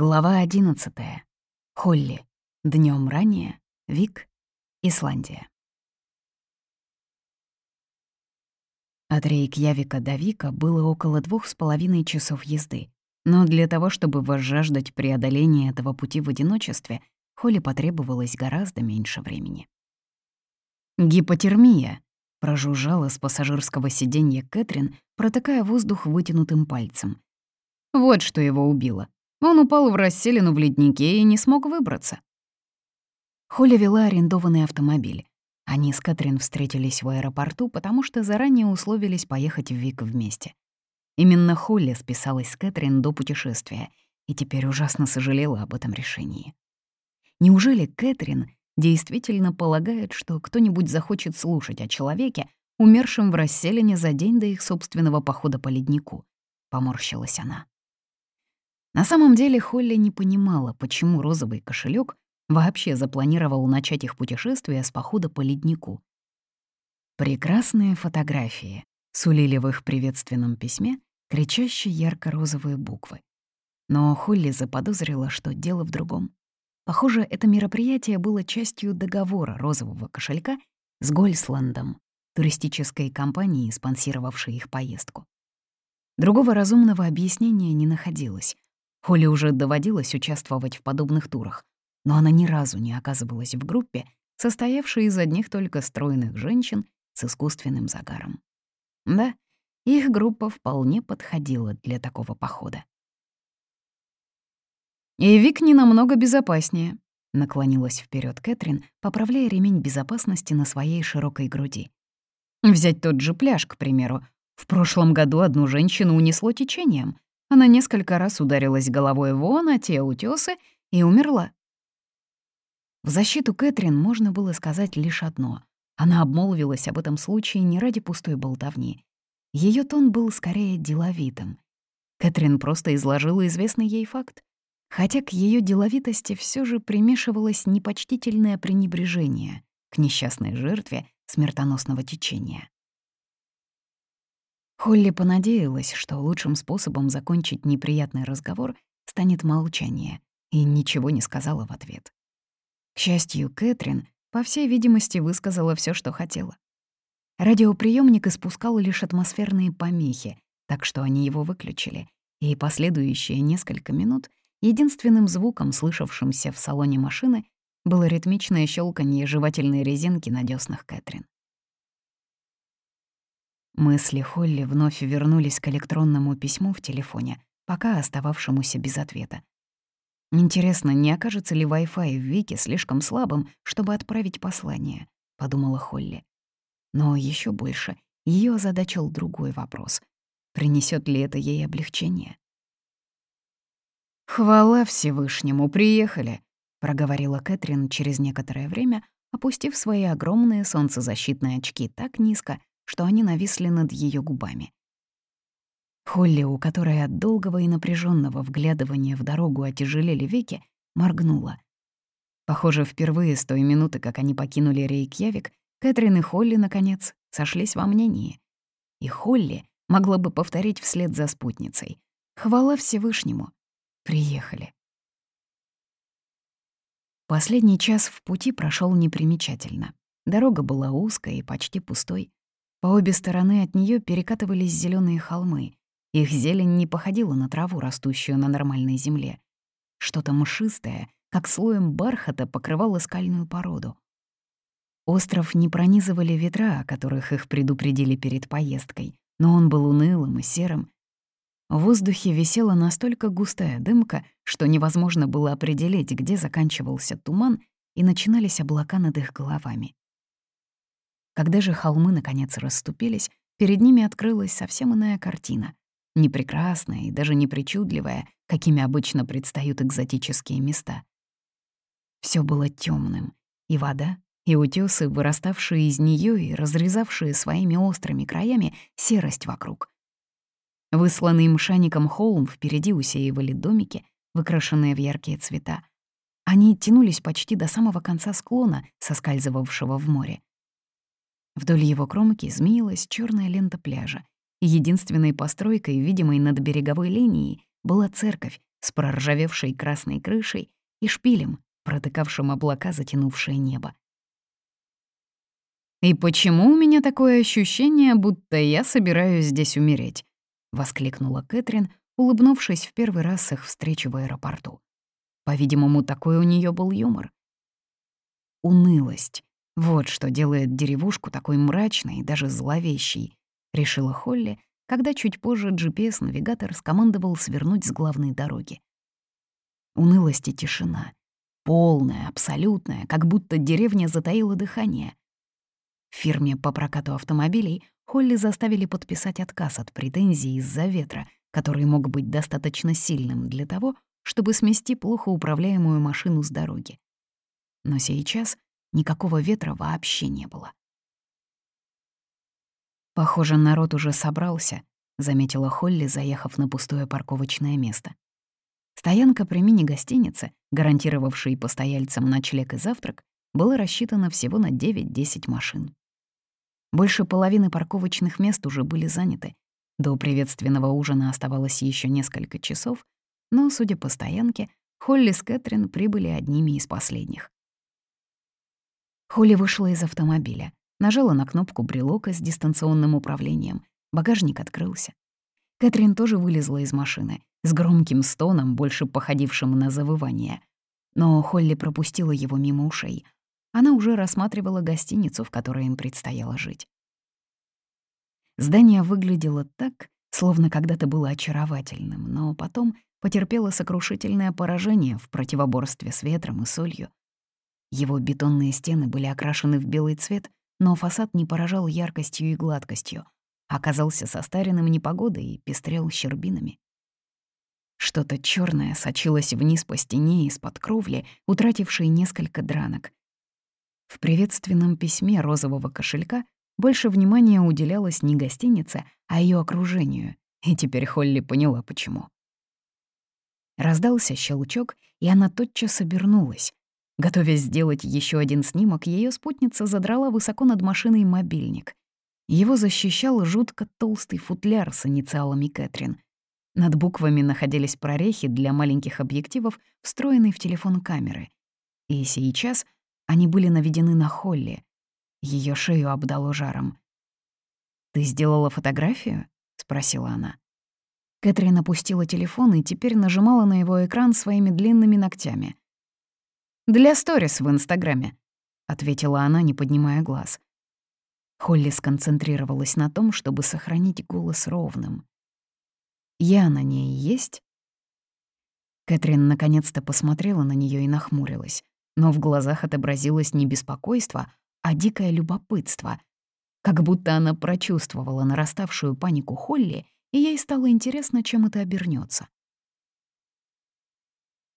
Глава 11. Холли. Днем ранее. Вик. Исландия. От Рейкьявика до Вика было около двух с половиной часов езды. Но для того, чтобы возжаждать преодоления этого пути в одиночестве, Холли потребовалось гораздо меньше времени. «Гипотермия», — прожужжала с пассажирского сиденья Кэтрин, протыкая воздух вытянутым пальцем. Вот что его убило. Он упал в расселину в леднике и не смог выбраться. Холли вела арендованный автомобиль. Они с Кэтрин встретились в аэропорту, потому что заранее условились поехать в Вик вместе. Именно Холли списалась с Кэтрин до путешествия и теперь ужасно сожалела об этом решении. Неужели Кэтрин действительно полагает, что кто-нибудь захочет слушать о человеке, умершем в расселине за день до их собственного похода по леднику? Поморщилась она. На самом деле Холли не понимала, почему розовый кошелек вообще запланировал начать их путешествие с похода по леднику. Прекрасные фотографии сулили в их приветственном письме кричащие ярко-розовые буквы. Но Холли заподозрила, что дело в другом. Похоже, это мероприятие было частью договора розового кошелька с Гольсландом, туристической компанией, спонсировавшей их поездку. Другого разумного объяснения не находилось, Холли уже доводилось участвовать в подобных турах, но она ни разу не оказывалась в группе, состоявшей из одних только стройных женщин с искусственным загаром. Да, их группа вполне подходила для такого похода. «И Вик не намного безопаснее», — наклонилась вперед Кэтрин, поправляя ремень безопасности на своей широкой груди. «Взять тот же пляж, к примеру. В прошлом году одну женщину унесло течением, она несколько раз ударилась головой вон, а те утёсы, и умерла. В защиту Кэтрин можно было сказать лишь одно. Она обмолвилась об этом случае не ради пустой болтовни. Ее тон был скорее деловитым. Кэтрин просто изложила известный ей факт. Хотя к ее деловитости все же примешивалось непочтительное пренебрежение к несчастной жертве смертоносного течения. Холли понадеялась, что лучшим способом закончить неприятный разговор станет молчание, и ничего не сказала в ответ. К счастью, Кэтрин, по всей видимости, высказала все, что хотела. Радиоприемник испускал лишь атмосферные помехи, так что они его выключили, и последующие несколько минут единственным звуком, слышавшимся в салоне машины, было ритмичное щелканье жевательной резинки на дёснах Кэтрин. Мысли Холли вновь вернулись к электронному письму в телефоне, пока остававшемуся без ответа. «Интересно, не окажется ли Wi-Fi в Вике слишком слабым, чтобы отправить послание?» — подумала Холли. Но еще больше ее озадачил другой вопрос. Принесет ли это ей облегчение? «Хвала Всевышнему, приехали!» — проговорила Кэтрин через некоторое время, опустив свои огромные солнцезащитные очки так низко, что они нависли над ее губами. Холли, у которой от долгого и напряженного вглядывания в дорогу отяжелели веки, моргнула. Похоже, впервые с той минуты, как они покинули Рейкьявик, Кэтрин и Холли, наконец, сошлись во мнении. И Холли могла бы повторить вслед за спутницей. Хвала Всевышнему. Приехали. Последний час в пути прошел непримечательно. Дорога была узкой и почти пустой. По обе стороны от нее перекатывались зеленые холмы. Их зелень не походила на траву, растущую на нормальной земле. Что-то мшистое, как слоем бархата, покрывало скальную породу. Остров не пронизывали ветра, о которых их предупредили перед поездкой, но он был унылым и серым. В воздухе висела настолько густая дымка, что невозможно было определить, где заканчивался туман и начинались облака над их головами. Когда же холмы наконец расступились, перед ними открылась совсем иная картина. Не прекрасная и даже не причудливая, какими обычно предстают экзотические места. Все было темным, и вода, и утесы, выраставшие из нее и разрезавшие своими острыми краями серость вокруг. Высланный мшаником холм впереди усеивали домики, выкрашенные в яркие цвета. Они тянулись почти до самого конца склона, соскальзывавшего в море. Вдоль его кромки змеилась черная лента пляжа, единственной постройкой, видимой над береговой линией, была церковь, с проржавевшей красной крышей и шпилем, протыкавшим облака, затянувшее небо. «И почему у меня такое ощущение, будто я собираюсь здесь умереть?» — воскликнула Кэтрин, улыбнувшись в первый раз их встречи в аэропорту. По-видимому, такой у нее был юмор. Унылость — вот что делает деревушку такой мрачной и даже зловещей, решила Холли, когда чуть позже GPS-навигатор скомандовал свернуть с главной дороги. Унылость и тишина. Полная, абсолютная, как будто деревня затаила дыхание. В фирме по прокату автомобилей Холли заставили подписать отказ от претензий из-за ветра, который мог быть достаточно сильным для того, чтобы смести плохо управляемую машину с дороги. Но сейчас никакого ветра вообще не было. «Похоже, народ уже собрался», — заметила Холли, заехав на пустое парковочное место. Стоянка при мини-гостинице, гарантировавшей постояльцам ночлег и завтрак, была рассчитана всего на 9-10 машин. Больше половины парковочных мест уже были заняты. До приветственного ужина оставалось еще несколько часов, но, судя по стоянке, Холли с Кэтрин прибыли одними из последних. Холли вышла из автомобиля, нажала на кнопку брелока с дистанционным управлением. Багажник открылся. Кэтрин тоже вылезла из машины, с громким стоном, больше походившим на завывание. Но Холли пропустила его мимо ушей — она уже рассматривала гостиницу, в которой им предстояло жить. Здание выглядело так, словно когда-то было очаровательным, но потом потерпело сокрушительное поражение в противоборстве с ветром и солью. Его бетонные стены были окрашены в белый цвет, но фасад не поражал яркостью и гладкостью, оказался состаренным непогодой и пестрел щербинами. Что-то черное сочилось вниз по стене из-под кровли, утратившей несколько дранок, в приветственном письме розового кошелька больше внимания уделялось не гостинице, а ее окружению, и теперь Холли поняла, почему. Раздался щелчок, и она тотчас обернулась. Готовясь сделать еще один снимок, ее спутница задрала высоко над машиной мобильник. Его защищал жутко толстый футляр с инициалами Кэтрин. Над буквами находились прорехи для маленьких объективов, встроенные в телефон камеры. И сейчас — они были наведены на Холли. Ее шею обдало жаром. «Ты сделала фотографию?» — спросила она. Кэтрин опустила телефон и теперь нажимала на его экран своими длинными ногтями. «Для сторис в Инстаграме», — ответила она, не поднимая глаз. Холли сконцентрировалась на том, чтобы сохранить голос ровным. «Я на ней есть?» Кэтрин наконец-то посмотрела на нее и нахмурилась но в глазах отобразилось не беспокойство, а дикое любопытство. Как будто она прочувствовала нараставшую панику Холли, и ей стало интересно, чем это обернется.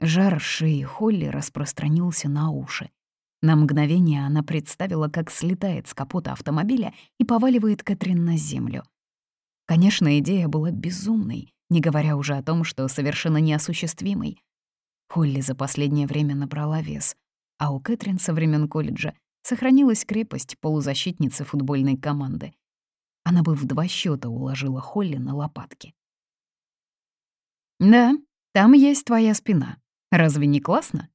Жар шеи Холли распространился на уши. На мгновение она представила, как слетает с капота автомобиля и поваливает Кэтрин на землю. Конечно, идея была безумной, не говоря уже о том, что совершенно неосуществимой. Холли за последнее время набрала вес а у Кэтрин со времен колледжа сохранилась крепость полузащитницы футбольной команды. Она бы в два счета уложила Холли на лопатки. «Да, там есть твоя спина. Разве не классно?»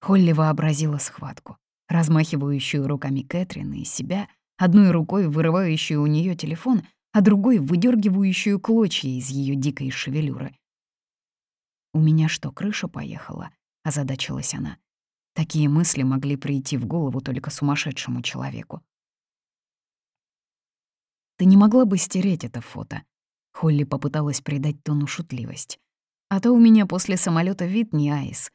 Холли вообразила схватку, размахивающую руками Кэтрин и себя, одной рукой вырывающую у нее телефон, а другой выдергивающую клочья из ее дикой шевелюры. «У меня что, крыша поехала?» — озадачилась она. Такие мысли могли прийти в голову только сумасшедшему человеку. «Ты не могла бы стереть это фото?» Холли попыталась придать тону шутливость. «А то у меня после самолета вид не айс».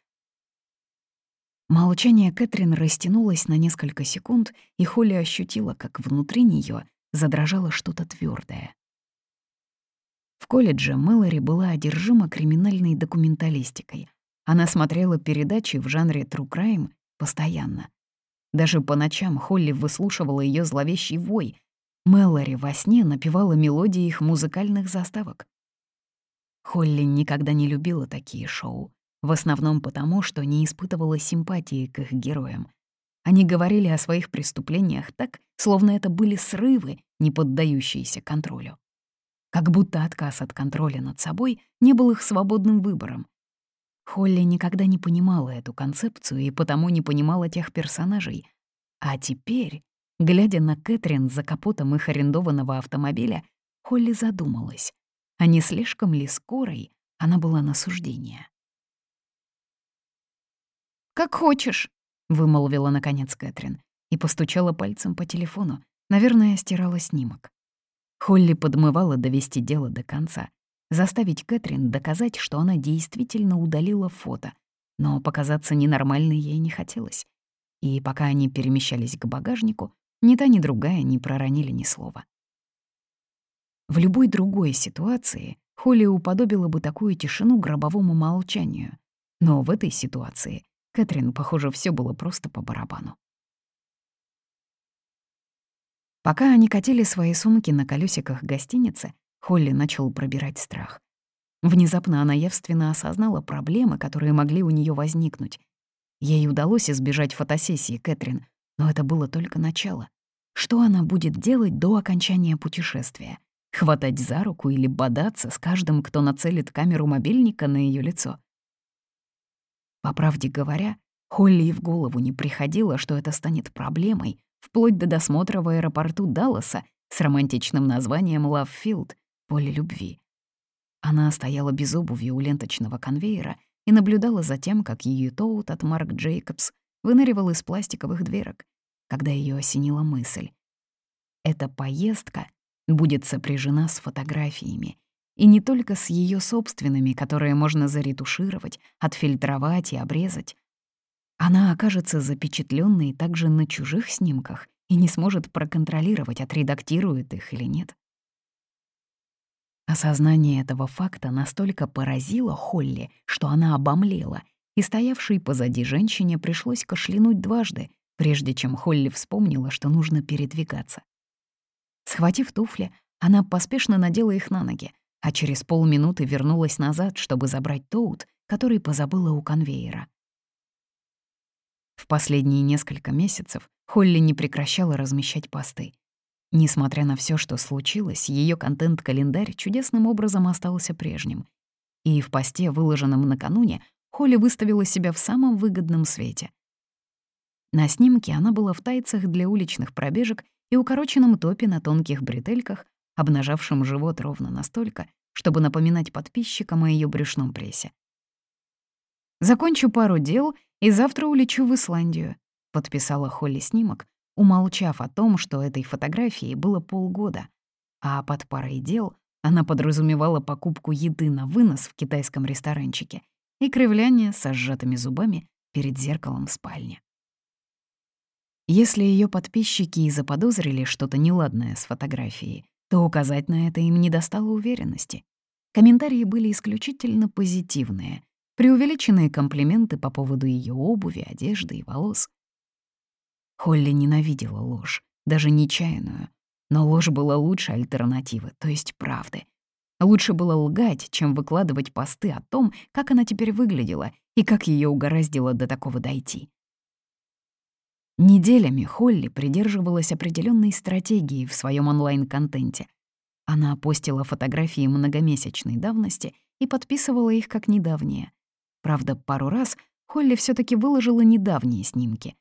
Молчание Кэтрин растянулось на несколько секунд, и Холли ощутила, как внутри нее задрожало что-то твердое. В колледже Мэлори была одержима криминальной документалистикой, она смотрела передачи в жанре true crime постоянно. Даже по ночам Холли выслушивала ее зловещий вой. Мэлори во сне напевала мелодии их музыкальных заставок. Холли никогда не любила такие шоу, в основном потому, что не испытывала симпатии к их героям. Они говорили о своих преступлениях так, словно это были срывы, не поддающиеся контролю. Как будто отказ от контроля над собой не был их свободным выбором. Холли никогда не понимала эту концепцию и потому не понимала тех персонажей. А теперь, глядя на Кэтрин за капотом их арендованного автомобиля, Холли задумалась, а не слишком ли скорой она была на суждение. «Как хочешь», — вымолвила наконец Кэтрин и постучала пальцем по телефону. Наверное, стирала снимок. Холли подмывала довести дело до конца, заставить Кэтрин доказать, что она действительно удалила фото, но показаться ненормальной ей не хотелось. И пока они перемещались к багажнику, ни та, ни другая не проронили ни слова. В любой другой ситуации Холли уподобила бы такую тишину гробовому молчанию. Но в этой ситуации Кэтрин, похоже, все было просто по барабану. Пока они катили свои сумки на колесиках гостиницы, Холли начал пробирать страх. Внезапно она явственно осознала проблемы, которые могли у нее возникнуть. Ей удалось избежать фотосессии Кэтрин, но это было только начало. Что она будет делать до окончания путешествия? Хватать за руку или бодаться с каждым, кто нацелит камеру мобильника на ее лицо? По правде говоря, Холли и в голову не приходило, что это станет проблемой, вплоть до досмотра в аэропорту Далласа с романтичным названием «Лавфилд» — «Поле любви». Она стояла без обуви у ленточного конвейера и наблюдала за тем, как ее тоут от Марк Джейкобс выныривал из пластиковых дверок, когда ее осенила мысль. Эта поездка будет сопряжена с фотографиями, и не только с ее собственными, которые можно заретушировать, отфильтровать и обрезать, она окажется запечатленной также на чужих снимках и не сможет проконтролировать, отредактирует их или нет. Осознание этого факта настолько поразило Холли, что она обомлела, и стоявшей позади женщине пришлось кашлянуть дважды, прежде чем Холли вспомнила, что нужно передвигаться. Схватив туфли, она поспешно надела их на ноги, а через полминуты вернулась назад, чтобы забрать тоут, который позабыла у конвейера. В последние несколько месяцев Холли не прекращала размещать посты. Несмотря на все, что случилось, ее контент-календарь чудесным образом остался прежним. И в посте, выложенном накануне, Холли выставила себя в самом выгодном свете. На снимке она была в тайцах для уличных пробежек и укороченном топе на тонких бретельках, обнажавшем живот ровно настолько, чтобы напоминать подписчикам о ее брюшном прессе. «Закончу пару дел и завтра улечу в Исландию», — подписала Холли снимок, умолчав о том, что этой фотографии было полгода, а под парой дел она подразумевала покупку еды на вынос в китайском ресторанчике и кривляние со сжатыми зубами перед зеркалом в спальне. Если ее подписчики и заподозрили что-то неладное с фотографией, то указать на это им не достало уверенности. Комментарии были исключительно позитивные, преувеличенные комплименты по поводу ее обуви, одежды и волос. Холли ненавидела ложь, даже нечаянную, но ложь была лучше альтернативы, то есть правды. Лучше было лгать, чем выкладывать посты о том, как она теперь выглядела и как ее угораздило до такого дойти. Неделями Холли придерживалась определенной стратегии в своем онлайн-контенте. Она постила фотографии многомесячной давности и подписывала их как недавние. Правда, пару раз Холли все таки выложила недавние снимки.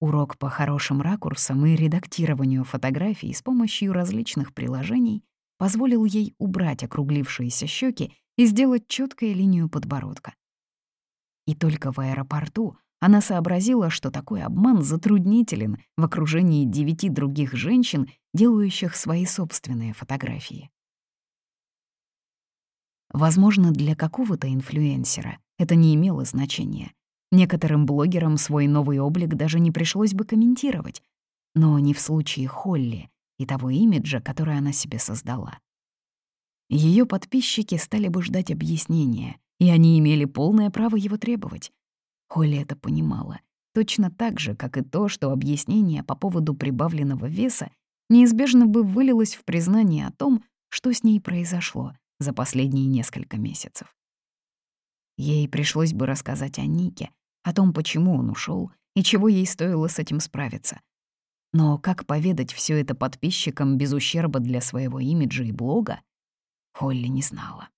Урок по хорошим ракурсам и редактированию фотографий с помощью различных приложений позволил ей убрать округлившиеся щеки и сделать четкую линию подбородка. И только в аэропорту она сообразила, что такой обман затруднителен в окружении девяти других женщин, делающих свои собственные фотографии. Возможно, для какого-то инфлюенсера это не имело значения. Некоторым блогерам свой новый облик даже не пришлось бы комментировать. Но не в случае Холли и того имиджа, который она себе создала. Ее подписчики стали бы ждать объяснения, и они имели полное право его требовать. Холли это понимала, точно так же, как и то, что объяснение по поводу прибавленного веса неизбежно бы вылилось в признание о том, что с ней произошло за последние несколько месяцев. Ей пришлось бы рассказать о Нике, о том, почему он ушел и чего ей стоило с этим справиться. Но как поведать все это подписчикам без ущерба для своего имиджа и блога? Холли не знала.